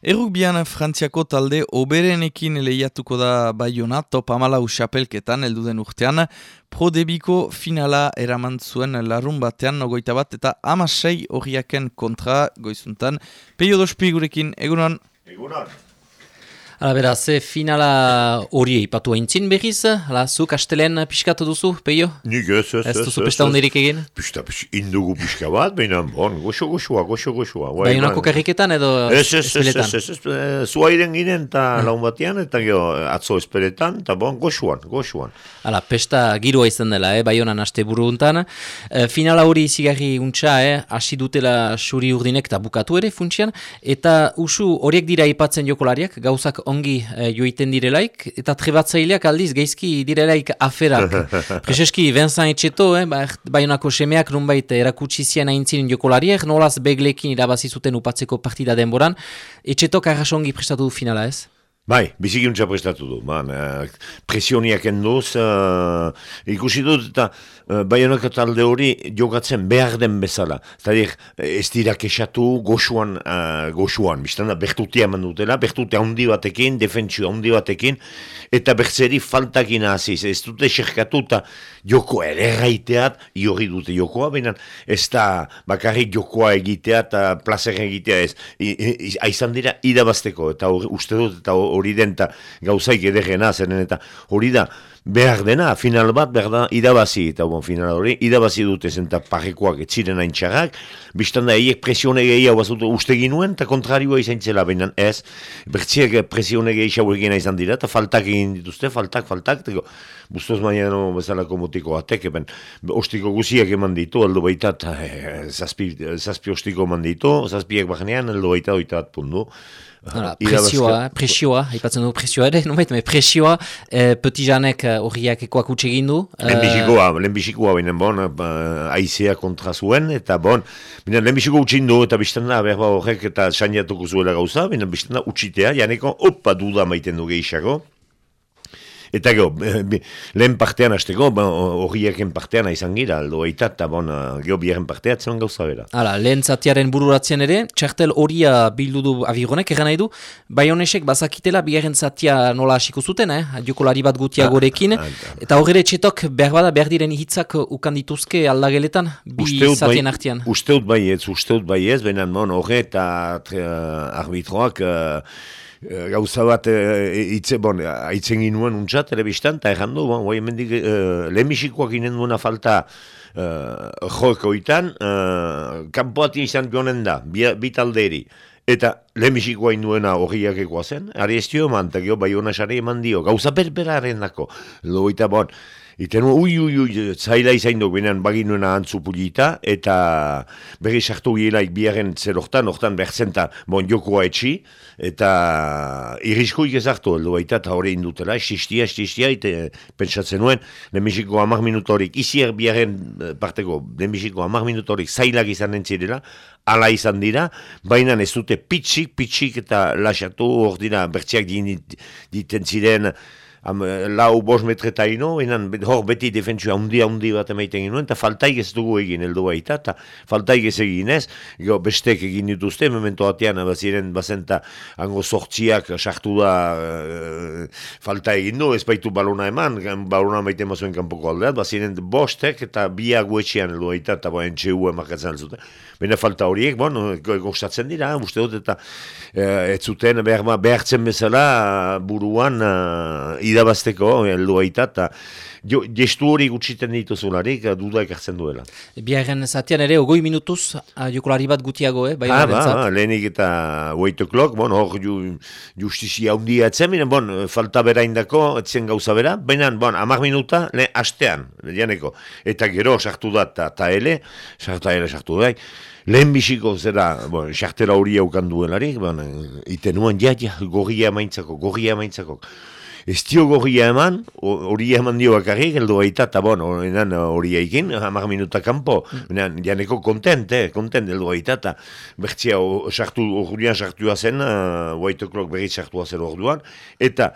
Errukbian Frantziako talde oberenekin lehiatuko da Bayona top amalau xapelketan elduden urtean, prodebiko finala eraman zuen larun batean nogoita bat eta amasei horiaken kontra goizuntan. Peio dospi gurekin, egunon? Egunon. Hala beraz, finala hori eipatu haintzin behiz, hala, zu kastelen piskatu duzu, peio? Nik ez, ez, ez. Ez duzu pesta hondirik egin? Pista, pista, indugu piska bat, baina, bon, goxo, goxoa, goxo, goxoa. Bai, honako karriketan edo ez, ez, espeletan? Ez, ez, ez, ez, zuairen ginen eta hmm. laun batean, eta gero atzo espeletan, eta bon, goxoan, goxoan. Hala, pesta giroa izan dela, eh, bai honan aste buru untan. E, finala hori izigarri untxa, eh, hasi dutela suri urdinek eta bukatu ere funtsian, eta usu horiek dira ipatzen jokolariak, gauzak ongi e, joiten direlaik, eta trebatzaileak aldiz geizki direlaik aferak. Prezeski, Vincent Etxeto, eh, ba, baionako semeak nunbait erakutsi zian aintzin jokolariak, nolaz beglekin irabazi zuten upatzeko partida denboran. Etxetok arrasongi prestatu du finala ez? Bai, bizikiuntza prestatu du. Man, uh, presioniak enduz, uh, ikusi dut eta baionako talde hori jogatzen behar den bezala. Zadir, ez dira kesatu goxuan, uh, goxuan. Bistanda, bertutea eman dutela, bertutea handi batekin, defentsio handi batekin, eta bertzeri faltakin aziz. Ez dute xerkatu joko ere gaiteat, iori dute jokoa, baina ez da bakarrik jokoa egitea eta plazer egitea ez. Aizan dira, idabazteko, eta uste dut, eta hori den eta gauzaik edegena zenen eta hori da behar dena, final bat behar da idabazi eta bon, final hori idabazi dute zen eta parrekoak etziren hain txarrak biztan da eiek presione gehi hau bazut uste ginuen eta kontrarioa izan zela baina ez bertziek presione gehi hau egin izan dira eta faltak egin dituzte, faltak, faltak teko, bustoz maia no bezalako motiko atek eben, ostiko guziak eman ditu aldo baita eh, zazpi, zazpi ostiko eman ditu zazpiak bajanean aldo baita oita bat pundu Hala, presioa, presioa, haipatzen du presioa ere, no baita, presioa, eh, janek eh, horiak ekoak utxe egin du. Lehenbizikoa, eh, lehenbizikoa, binen bon, aizea kontra zuen, eta bon, binen lehenbiziko utxin du, eta bizten da, berba horrek eta saniatuko zuela gauza, binen bizten da utxitea, janeko, opa duda maiten du gehiago. Eta go, lehen partean hasteko, ba, horieken partean izan gira, aldo eta, eta bon, geho biaren partea atzen gauza bera. Hala, lehen zatiaren bururatzen ere, txartel horia bildu du avironek, egan nahi du, bai honesek bazakitela biaren zatia nola hasiko zuten, eh? jokolari bat gutia ah, gorekin, ah, ah, eta horre txetok behar bada, behar diren hitzak ukan dituzke aldageletan, bi zatien bai, artian. Usteut bai ez, usteut bai ez, benan mon horre eta arbitroak, uh, Eh, gauza bat eh, itze, bon, aitzen ginuen untsa telebistan, eta erran du, bon, e, eh, lehenbizikoak inen duena falta e, joeko itan, e, izan joanen da, bi, talderi, eta lehenbizikoa induena horiak zen, ari ez dio eman, eta bai hona sare eman dio, gauza berberaren dako, loita bon, Iten ui, ui, ui, zaila izain duk benen baginuena antzu pulita, eta berri sartu gilaik biaren zer hortan, hortan berzenta bon jokoa etxi, eta irisko ikezartu heldu baita, eta hori indutela, esistia, esistia, eta pentsatzen nuen, nemiziko amak minutorik, izier biaren eh, parteko, nemiziko amak minutorik zailak izan entzirela, ala izan dira, baina ez dute pitsik, pitsik eta lasatu hor dira, bertziak diten ziren, am, lau bos metreta ino, enan hor beti defentsua hundi hundi bat emaiten ginoen, eta faltaik ez dugu egin heldu baita, eta faltaik ez egin ez, jo, bestek egin dituzte, memento batean, baziren bazenta hango sortziak sartu da e, falta egin du, ez baitu balona eman, balona maiten mazuen kanpoko aldeat, baziren bostek eta biak guetxean heldu baita, eta boen txeu emakatzen alzute. Bena falta horiek, bon, gostatzen dira, uste dut, eta e, ez zuten behar, behartzen bezala buruan e, idabazteko, heldu aita, eta gestu hori gutxiten dituzularik, duda ekartzen duela. Biaren zatian ere, ogoi minutuz, jokolari bat gutiago, eh? Bai ah, ba, lehenik eta 8 o'clock, bon, hor ju, justizia hundia etzen, bon, falta bera indako, etzen gauza bera, baina, bon, amak minuta, le, astean, janeko, eta gero, sartu da, eta ele, sartu ele, sartu da, Lehen bisiko zera, bon, xartela hori haukan duelarik, bon, iten nuen, ja, ja, gorria maintzako, gorria maintzako ez gorria eman, hori eman dio bakarrik, eldo baita, eta bon, hori eikin, hamar minuta kanpo, mm. janeko kontent, eh, kontent, eldo baita, eta sartu, horian sartua zen, uh, white o'clock berriz sartua zen orduan, eta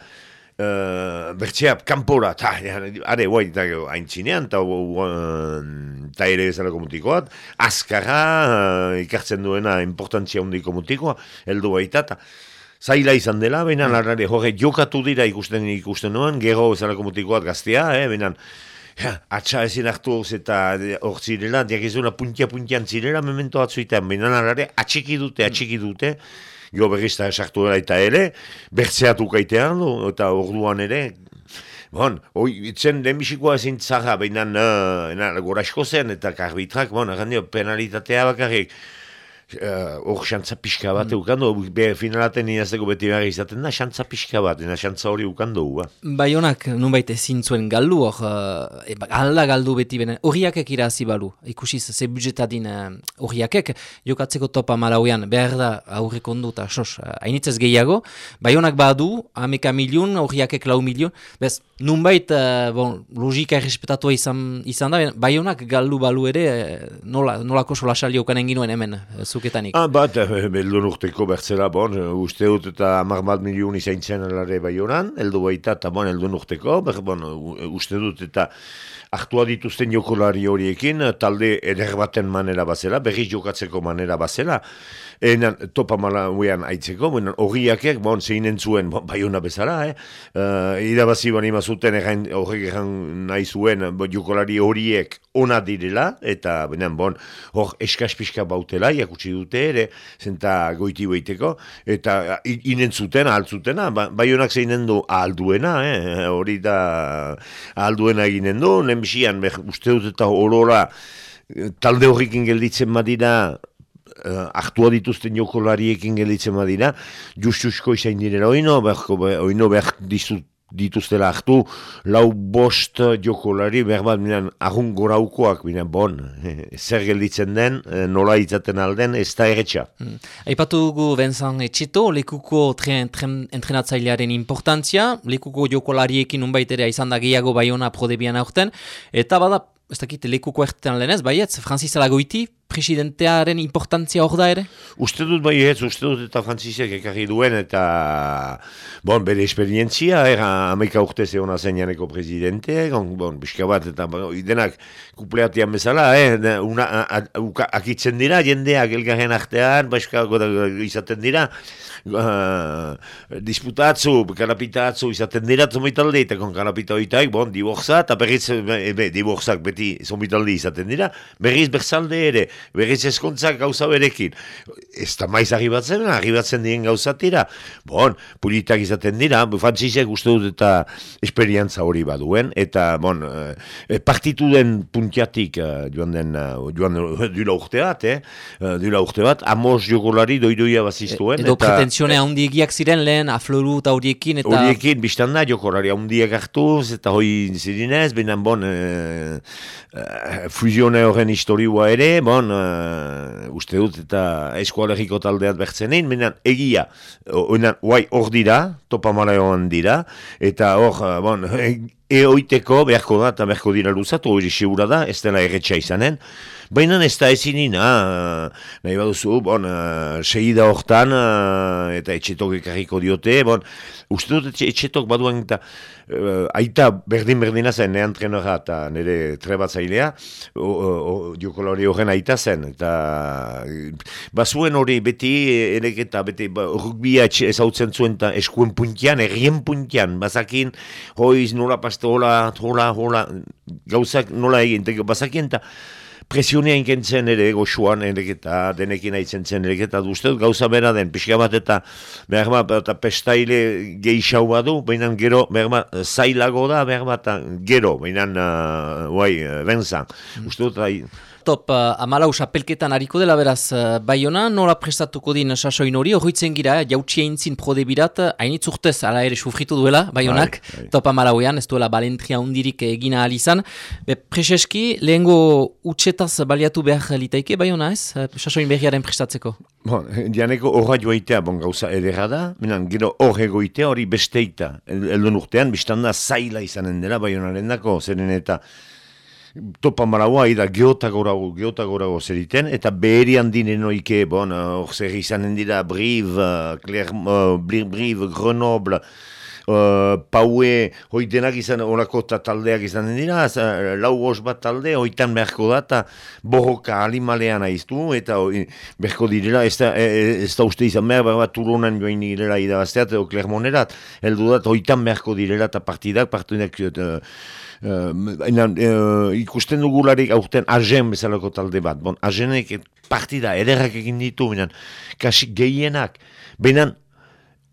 uh, bertxea kanpora, eta, are, guai, eta haintzinean, eta ere bezalako mutikoat, azkarra, uh, ikartzen duena importantzia hundiko mutikoa, heldu baita, eta zaila izan dela, baina larrare, jorge, jokatu dira ikusten ikusten nuen, gero bezalako mutikoat gaztea, eh, baina, Ja, atxa ezin hartu eta hor zirela, diagizuna puntia-puntian zirela, memento atzuitean, baina narare, atxiki dute, atxiki dute, jo berrizta esartu dela eta ere, bertzeatu kaitean, eta orduan ere, bon, oi, itzen denbizikoa ezin zaga, baina uh, gora zen, eta karbitrak, bon, penalitatea bakarrik, Eh, hor uh, xantza pixka bat mm. ukando, be, finalaten inazteko beti behar izaten da, xantza pixka bat, ena xantza hori ukando. Ba. Baionak, nun baite zintzuen galdu, hor, uh, e, alda galdu beti benen, horiakek irazi balu, ikusiz, ze budjetadin horiakek, uh, jokatzeko topa malauean, behar da aurrek ondu eta sos, uh, hainitzez gehiago, baionak badu, ameka milion, horiakek lau milion, bez, nun bait, uh, bon, logika errespetatua izan, izan da, baionak galdu balu ere, nola, nolako solasali okanen ginuen hemen, zuketanik? Ah, bat, eh, beldun urteko bertzela, bon, uste dut eta amar bat milion izaintzen alare bai horan, eldu baita, eta bon, eldun urteko, ber, bon, uste dut eta aktua dituzten jokolari horiekin, talde eder baten manera bazela, berriz jokatzeko manera bazela, Enan, topa mala uean aitzeko, horiakek, bon, zeinen zuen, bon, bai hona bezala, eh? Uh, irabazi bani mazuten, horrek egan nahi zuen, bon, jokolari horiek ona direla, eta, benen, bon, hor eskaspiska bautela, jakutsi dute ere, zenta goiti beiteko, eta inen zuten, ahaltzutena, ba, bai honak zeinen du ahalduena, eh? hori da ahalduena eginen du, nenbisian, uste dut eta horora, talde horrekin gelditzen badira, uh, aktua dituzten jokolariekin gelitzen badira, justusko izain direla oino, behko, oino behar dizut, dituztela hartu, lau bost jokolari, behar bat, minan, ahun goraukoak, minan, bon, zer gelditzen den, eh, nola izaten alden, ez da erretxa. Hmm. Aipatu dugu Benzan Etxeto, lekuko tren, tren, entrenatzailearen importantzia, lekuko jokolariekin unbait ere izan da gehiago baiona prodebian aurten, eta bada, ez dakit, lekuko ertetan lehenez, baietz, Francis Alagoiti, presidentearen importantzia hor da ere? Uste dut bai ez, uste dut eta frantzisek ekarri duen eta bon, bere esperientzia, era amaika urte zehona zen janeko presidente, bon, biska bat eta denak kupleatian bezala, eh, una, a, a, akitzen dira, jendeak elgarren artean, baska izaten dira, uh, disputatzu, kanapitatzu izaten dira zomitalde, eta kon kanapita bon, diborza, eta berriz, be, diborzak beti zomitalde izaten dira, berriz berzalde ere, berriz eskontzak gauza berekin. Ez da maiz arribatzen, arribatzen diren gauzatira. Bon, pulitak izaten dira, fantzisek uste dut eta esperientza hori baduen, eta bon, e, partitu den puntiatik uh, joan den, uh, joan dula urte bat, eh? Uh, dula urte bat, amos jogolari doidoia baziztuen. E, edo eta, pretentsione e, ziren lehen, afloru eta horiekin, eta... Horiekin, biztan da, jokolari handiak hartuz, eta hoi zirinez, benen bon, uh, uh, fusione horren historiua ere, bon, uh, uste dut eta eskualeriko taldeat bertzenein, menen egia, oinan, guai hor dira, topa dira, eta hor, uh, bon, eoiteko beharko da eta beharko dira luzatu, hori segura da, ez dela erretxa izanen, baina ez da ezin ina, nahi baduzu, bon, uh, segida hortan, uh, eta etxetok ekarriko diote, bon, uste dut etxetok baduan eta uh, aita berdin-berdina zen, nean trenora eta nire trebatzailea, diokolari horren aita zen, eta bazuen hori beti, erek eta beti, ba, rukbia ezautzen zuen eta eskuen puntian, errien puntian, bazakin, hoiz nola paste, hola, hola, hola, gauzak nola egin, bazakien eta presionea inkentzen ere goxuan eta denekin aitzen zen eta duzte gauza bera den, pixka bat eta behar bat eta pestaile geixau badu, baina gero behar bat zailago da, behar bat gero, baina uh, guai, benzan, mm. uste dut, top uh, amalau sapelketan hariko dela beraz uh, baiona, nola prestatuko din sasoin hori, horretzen gira, jautsi eintzin prodebirat, hainitz urtez, ala ere sufritu duela, baionak, bai, bai. top amalauean, ez duela balentria undirik egina alizan. Be, preseski, lehengo utxetaz baliatu behar litaike, baiona ez, uh, sasoin berriaren prestatzeko? Bon, dianeko horra joaitea, bon gauza edera da, minan, gero goitea hori besteita, eldon urtean, biztanda zaila izanen dela, baionaren dako, zeren eta, topa maraua, ida geotagorago, geotagorago zeriten, eta beherian dinen oike, bon, hor zer izanen dira Brive, Claire, uh, Brive, Grenoble, uh, paue, hoi denak izan, orako ta taldeak izan dira, za, lau os bat talde, hoitan beharko da, eta bohoka alimalean aiztu, eta hoi, beharko direla, ez da, e, e, ez da uste izan behar, bat turonan joan direla idabazteat, edo Clermonerat, heldu da, hoitan beharko direla, eta partidak, partidak, uh, uh, ikusten dugularik aurten agen bezalako talde bat. Bon, agenek partida ederrak egin ditu, binan, kasi gehienak, binan,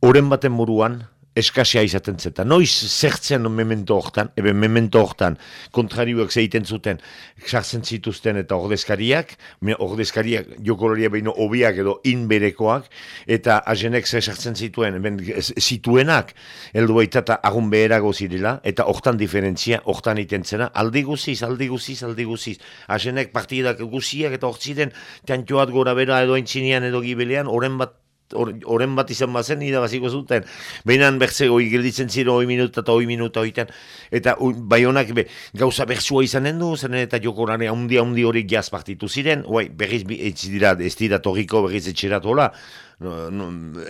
oren baten muruan, eskasia izaten zeta. Noiz zertzen memento hortan, eben memento hortan, kontrarioak zeiten zuten, sartzen zituzten eta ordezkariak, ordezkariak jokoloria behin obiak edo inberekoak, eta ajenek zer sartzen zituen, eben zituenak, heldu baita agun beherago zirela, eta hortan diferentzia, hortan iten zena, aldi guziz, aldi guziz, aldi guziz. Ajenek partidak guziak eta hortziden, tantioat gora bera edo entzinean edo gibelean, oren bat oren bat izan bazen, nida baziko zuten. Behinan berze hoi gelditzen ziren hoi minuta eta hoi minuta hoiten. Eta bai honak be, gauza bertsua izanen du, zen eta jokorare handi handi hori jaz partitu ziren, bai, berriz ez dira, ez dira torriko berriz etxeratu hola, no, no,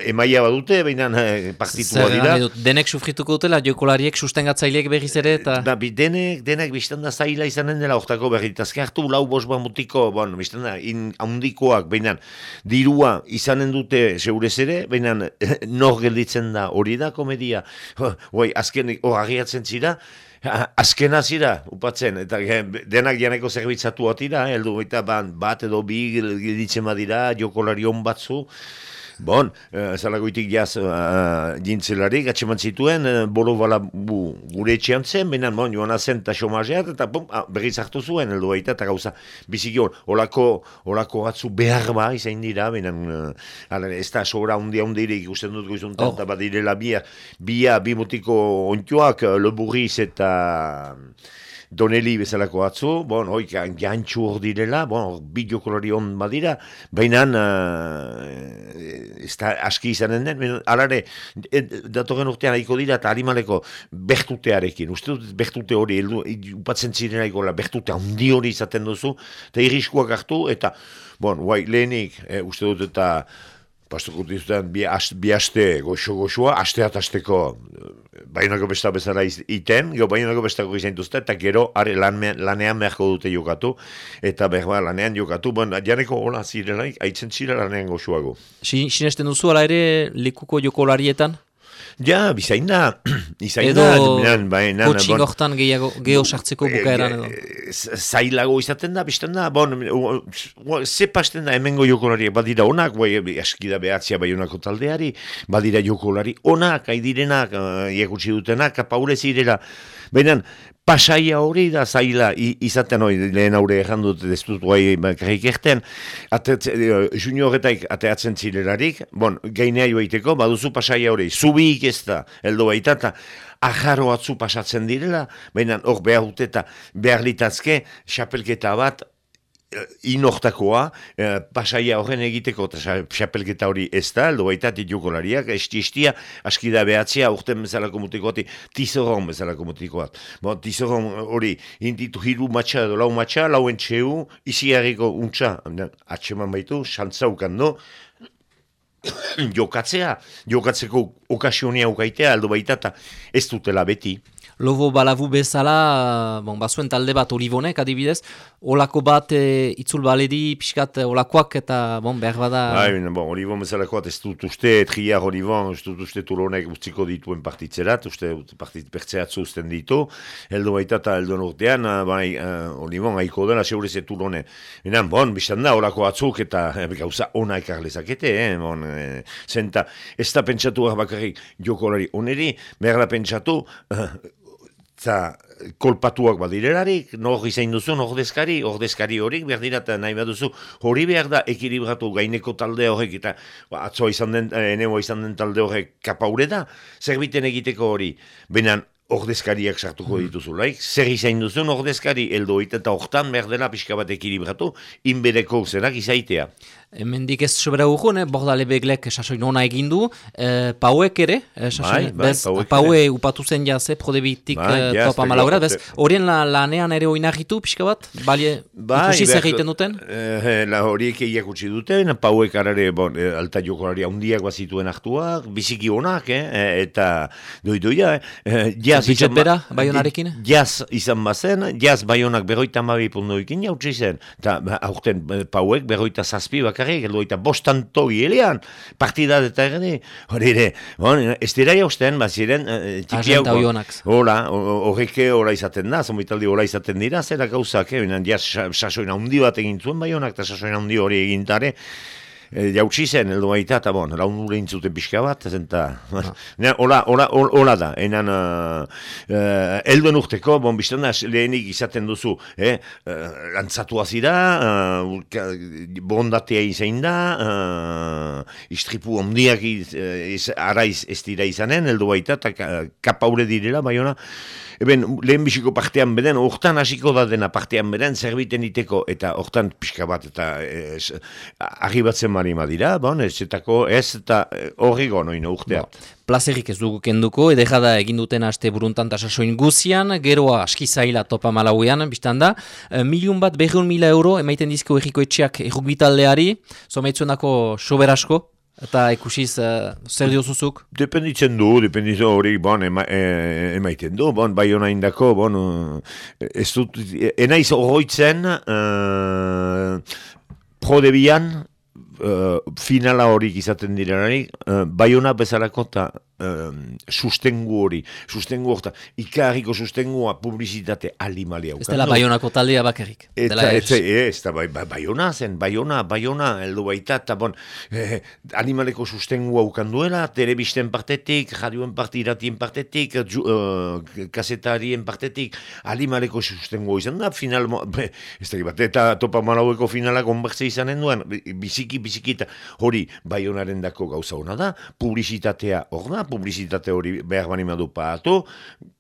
emaia badute, baina eh, partitua dira. Denek sufrituko dutela, jokolariek sustengatzaileek berriz ere, eta... Da, bi, denek, denek biztan da zaila izanen dela ortako berritazke hartu, lau bos mutiko, bon, biztan da, in, haundikoak, baina dirua izanen dute zeurez ere, baina nor gelditzen da hori da komedia. Hoi, azken, hor agiatzen zira, Azkena zira, upatzen, eta denak janeko zerbitzatu atira, heldu baita bat edo bi gilditzen badira, jokolarion batzu, Bon, uh, zalagoitik jaz uh, jintzelarik, atseman zituen, uh, bolo bala bu, gure etxean zen, benan, bon, joan azen eta xomazeat, eta bom, ah, berriz hartu zuen, eldo baita, eta gauza, biziki hor, olako, olako atzu behar ba, izain dira, benan, uh, ez da sobra hundi hundirik ikusten dut goizuntan, oh. eta badirela bia, bia, bi motiko ontioak, leburriz eta... Doneli bezalako atzu, bon, hoi, gantxu hor direla, bon, bideo kolori hon badira, baina uh, ez aski izanen den, alare, datoren urtean haiko dira, eta harimaleko bertutearekin, uste dut bertute hori, upatzen ziren haiko, bertute handi hori izaten duzu, eta irriskuak hartu, eta, bon, guai, lehenik, eh, uste dut, eta, pastuko dizuten bi, bi aste goxo-goxoa, asteat asteko eh, bainako besta bezala iten, gero bainako bestako izan duzte, eta gero are lan, lanean beharko dute jokatu, eta behar ba, lanean jokatu, bon, janeko hola zirelaik, haitzen zira lanean goxoago. Sinesten duzu ala ere likuko jokolarietan? Ja, bizain da, bizain da. Edo, kotxin gortan geho sartzeko eh, bukaeran edo. Eh, zailago izaten da, bizten da, bon, ze pasten da hemengo jokolari, badira onak, bai, askida behatzia bai honako taldeari, badira jokolari onak, aidirenak, uh, iekutsi dutenak, kapaure zirela, Baina, pasaia hori da zaila izaten hori lehen aurre dut ez dut guai karrik erten eh, junioretaik ateatzen zilerarik bon, gainea joaiteko baduzu pasaia hori zubik ez da eldo baita eta ajaro atzu pasatzen direla baina hor behar dut eta behar litazke xapelketa bat inortakoa, eh, pasaia horren egiteko, eta xapelketa hori ez da, aldo baita titukolariak, esti-estia, askida behatzea, urten bezalako mutikoati, tizoron bezalako mutikoat. Bon, tizoron hori, intitu hiru matxa edo lau matxa, lauen txeu, izi harriko untxa, atseman baitu, xantzaukan do, jokatzea, jokatzeko okasionia ukaitea, aldo baita, ez dutela beti. Lobo balabu bezala, bon, bazuen talde bat olivonek adibidez, olako bat e, itzul baledi pixkat e, olakoak eta bon, behar bada... Bai, bon, olivon bezalakoat ez dut uste, triar olivon, ez dut uste tulonek utziko dituen partitzerat, uste partit bertzeatzu usten ditu, heldo baita eta heldo nortean, bai, uh, olivon haiko dela, seurez ez tulone. Enan, bon, biztan da, olako atzuk eta gauza ona ekarlezakete, eh, bon, e, zenta, ez da pentsatu bakarrik jokolari oneri, behar da pentsatu, Za, kolpatuak badirelarik, nor izain duzu, ordezkari, ordezkari horik, behar dira, eta nahi baduzu, hori behar da, ekilibratu gaineko talde horrek, eta ba, atzoa izan den, eh, izan den talde horrek kapaure da, zerbiten egiteko hori, benan, ordezkariak sartuko mm. dituzu, laik, zer izain duzu, ordezkari, eldo eta hortan behar dela pixka bat ekilibratu, inbereko zerak izaitea. Hemendik ez sobera urgun, eh? bordale beglek sasoin ona egin du, eh, pauek ere, eh, sasoin, Bai, bai, bez, pauek paue upatu zen jaz, eh, prodebitik Bai, eh, topa malaura, bez, horien la, lanean ere oinagitu, pixka bat, balie, ikusi zer egiten duten? Eh, la horiek egiak utzi duten, pauek arare, bon, eh, alta jokolari handiak bazituen hartuak, biziki onak, eh, eh, eta doidoia, eh, eh, jaz izan ba- bera, Baionarekin? Jaz izan bazen, jaz baionak berroita amabi pundoikin jautsi zen, eta ba, aurten pauek berroita zazpi bakarrik, edo bostanto hilean, partidat eta erdi, hori ere, bon, ez dira jausten, baziren, eh, txipi Agenta hau- oionak. Hola, horreke hola izaten da, zomitaldi hola izaten dira, zera gauzak, eh, binen, ja, sa- sasoin handi bat egin zuen bai honak, eta sasoin handi hori egintare, e, jautsi zen, eldo baita, eta bon, laun gure intzuten pixka bat, zen eta, ne, hola, hola, hola, da, enan, uh, uh, elduen urteko, bon, biztan da, lehenik izaten duzu, eh, uh, lantzatu azira, uh, bondatea izain da, uh, istripu ondiak iz, eh, iz, araiz ez dira izanen, eldo baita, eta ka- kapaure direla, bai ona, Eben, lehen biziko partean beden, hortan hasiko da dena partean beden, zerbiten iteko, eta hortan pixka bat, eta ez, argi batzen mari madira, bon, ez etako, ez, eta eh, horri gonoin urtea. Plazerik ez dugu kenduko, edera egin duten aste buruntan eta sasoin guzian, geroa aski zaila topa malauean, biztan da, e, milion bat berreun mila euro, emaiten dizko erriko etxeak errukbitaldeari, zomeitzuenako soberasko, eta ikusiz uh, zer diozuzuk? Dependitzen du, dependitzen hori, bon, ema, e, emaiten du, bon, bai hona indako, bon, eh, ez dut, enaiz horroitzen, uh, prodebian, uh, finala horik izaten direnari, uh, bai hona bezalako eta uh, sustengu hori, sustengu horta, ikarriko sustengua publizitate alimali Ez dela baionako taldea bakarrik. Eta ez, ez, eta bai, bai, baiona zen, baiona, baiona, heldu baita, eta bon, eh, animaleko sustengua ukan duela, telebisten partetik, radioen parte, iratien partetik, ju, eh, kasetarien partetik, animaleko sustengua izan da, final, be, ez da bat, eta topa malaueko finalak onbertze izanen duen, biziki, biziki, eta hori baionaren dako gauza hona da, publizitatea hor da, publizitate hori behar bani madu paatu,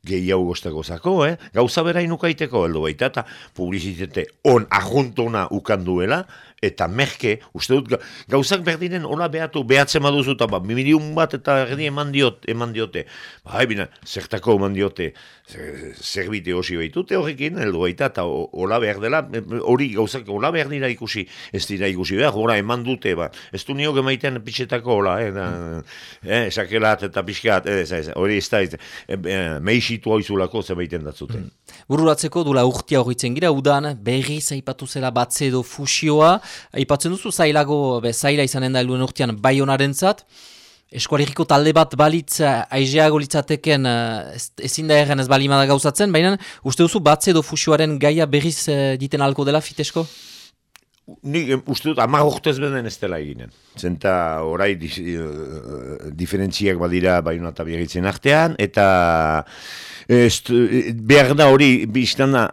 gehiago gostako zako, eh? Gauza bera inukaiteko, heldu baita, eta publizitate on ajuntona ukan duela, eta merke, uste dut, ga- gauzak berdinen ona behatu, behatzen baduzu, eta ba, miliun bat eta erdi eman, diot, eman diote. Ba, bina, zertako eman diote, zer- zerbite hosi baitute horrekin, heldu baita, eta hola behar dela, e, hori gauzak hola behar dira ikusi, ez dira ikusi behar, hola eman dute, ba, ez du niok emaiten pitxetako hola, eh, da, eh, sakelat eta pixkat, ez, ez, hori ez da, ez, e, e, meixitu hau izulako zemaiten datzuten. Bururatzeko dula urtia horitzen gira, udan berriz aipatu zela batze edo fusioa, aipatzen duzu zailago, be, zaila izanen da heluen urtean baionaren zat, eskualeriko talde bat balitz eh, aizeago litzateken eh, ez- ezin da erren ez balimada gauzatzen, baina uste duzu batze edo fusioaren gaia berriz eh, diten alko dela fitesko? Nik em, uste dut, amar urtez beden ez dela eginen. Zenta orai di, uh, diferentziak badira baina eta biarritzen artean, eta ez, eh, behar da hori, biztan da,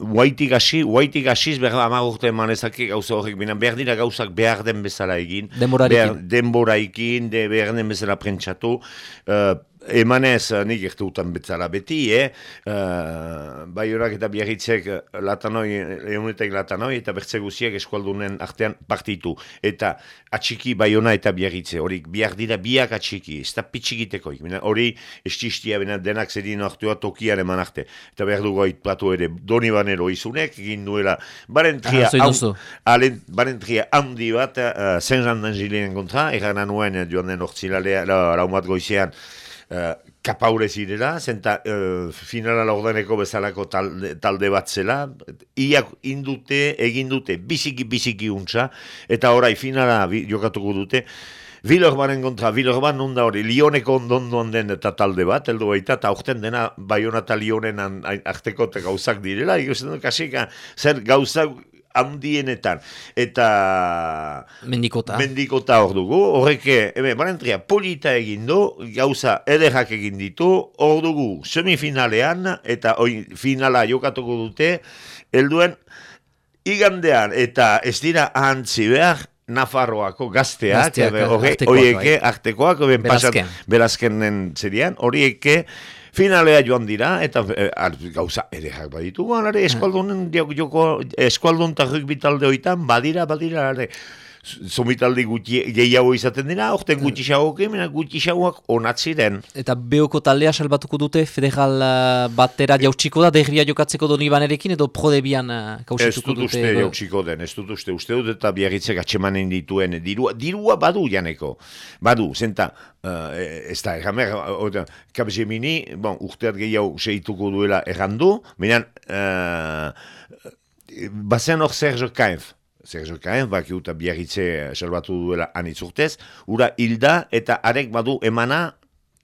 huaitik hasi, huaitik hasiz behar da amar urte eman ezake gauza horrek, baina behar dira gauzak behar den bezala egin. Denborarekin. Behar, denboraikin, de behar den bezala prentsatu, uh, Emanez, eh, nik ertutan betzala beti, eh? Uh, Baionak eta biarritzek eh, latanoi, ehunetek latanoi, eta bertze guziak eskualdunen artean partitu. Eta atxiki baiona eta biarritze, hori biak dira biak atxiki, ez da pitxikiteko. Bina, Hori estistia bena denak zedin hartua tokian eman arte. Eta behar dugu aipatu ere Doni Banero izunek, egin duela barentria, duzu. alen, barentria handi bat, uh, zen jandan zilean kontra, erran nuen joan den ortzilalea, la, laumat goizean, uh, kapaure zirela, zenta uh, finala laurdeneko bezalako talde, talde bat zela, iak indute, egin dute, biziki biziki untza, eta orai finala bi, jokatuko dute, Vilorbanen kontra, Vilorban nunda hori, Lioneko ondondoan den eta talde bat, heldu baita, eta aurten dena Bayona eta Lionen an- an- arteko eta gauzak direla, ikusten dut, kasika, zer gauzak handienetan, eta Mendikota. mendikota hor dugu, horreke, ebe, barentria, polita egin du, gauza ederrak egin ditu, hor dugu semifinalean, eta oi, finala jokatuko dute, helduen igandean, eta ez dira ahantzi behar, Nafarroako gazteak, Gazteak, horre- artekoak, horieke, bai. artekoak, ben Berazken. pasan, berazkenen zerian, horieke, finalea joan dira, eta eh, ar- gauza ederrak baditugu, alare, eskualdunen, joko, eskualdun eta rugby talde hoitan, badira, badira, alare, zomitaldi guti gehiago izaten dira, orten guti xagoak, emena guti xagoak onatziren. Eta beoko taldea salbatuko dute federal uh, batera jautsiko da, degria jokatzeko doni banerekin edo prodebian Ez kausituko dut dute. uste edo- jautsiko den, ez dut uste, uste dut eta biarritzek atxemanen dituen dirua, dirua badu janeko, badu, zenta, uh, ez da, erramer, Capgemini, bon, urteat gehiago seituko duela errandu, minan, uh, bazen hor Sergio Kainf, Sergio Kainf, baki uta biarritze salbatu duela anitz urtez, ura hilda eta arek badu emana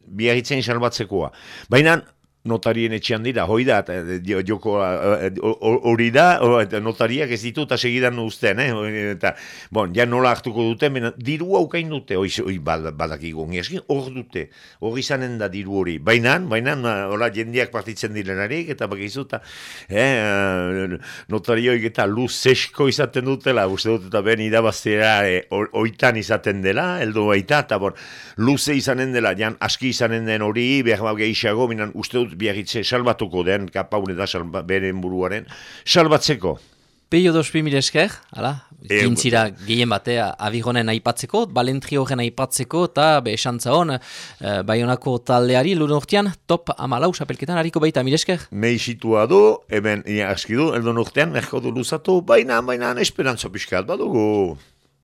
biarritzen salbatzekoa. Baina, notarien etxean dira, hoi da, eh, jo- joko eh, eh, hori da, notariak ez ditu eta segidan uzten, eh? eta, bon, ja nola hartuko dute, mena, diru haukain dute, hoi, hoi bad, badakigu, eskin, hor dute, hor izanen da diru hori, baina, baina, hola, jendiak partitzen direnarik, eta bakizu, eta, eh, notarioik eta luz zesko izaten dutela, uste dut, eta ben idabaztera eh, oitan izaten dela, eldo baita, eta bon, luze izanen dela, jan aski izanen den hori, behar bau minan uste dut biarritze salbatuko den, kapaune da salba, beren buruaren, salbatzeko. Peio dospi mil esker, hala, E, kintzira gehien batea abigonen aipatzeko, balentri horren aipatzeko, eta esantza hon, eh, baionako taldeari, lurun urtean, top amalau sapelketan hariko baita, mil esker. Meixitua du, hemen ia aski du, eldon urtean, erko du luzatu, baina, baina, esperantza pixkat badugu.